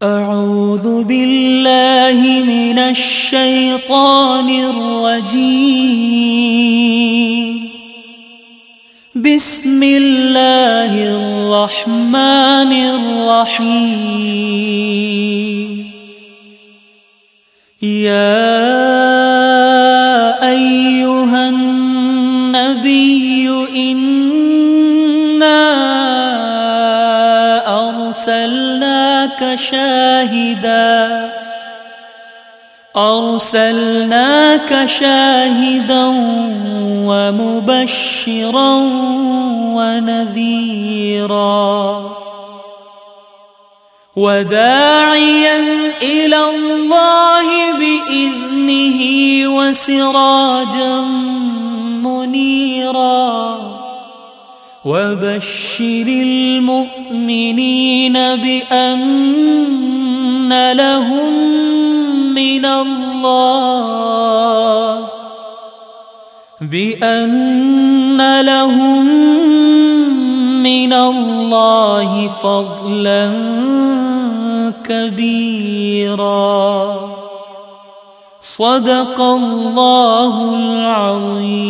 أعوذ باللہ من الشیطان الرجیم بسم اللہ الرحمن الرحیم یا ایوہ إنا ارسل شاهدا. أرسلناك شاهدا ومبشرا ونذيرا. وداعيا إلى الله بإذنه وسراجا منيرا. وبشر المؤمنين بأن لهم من الله بأن لهم من الله فضلا كبيرا. صدق الله العظيم.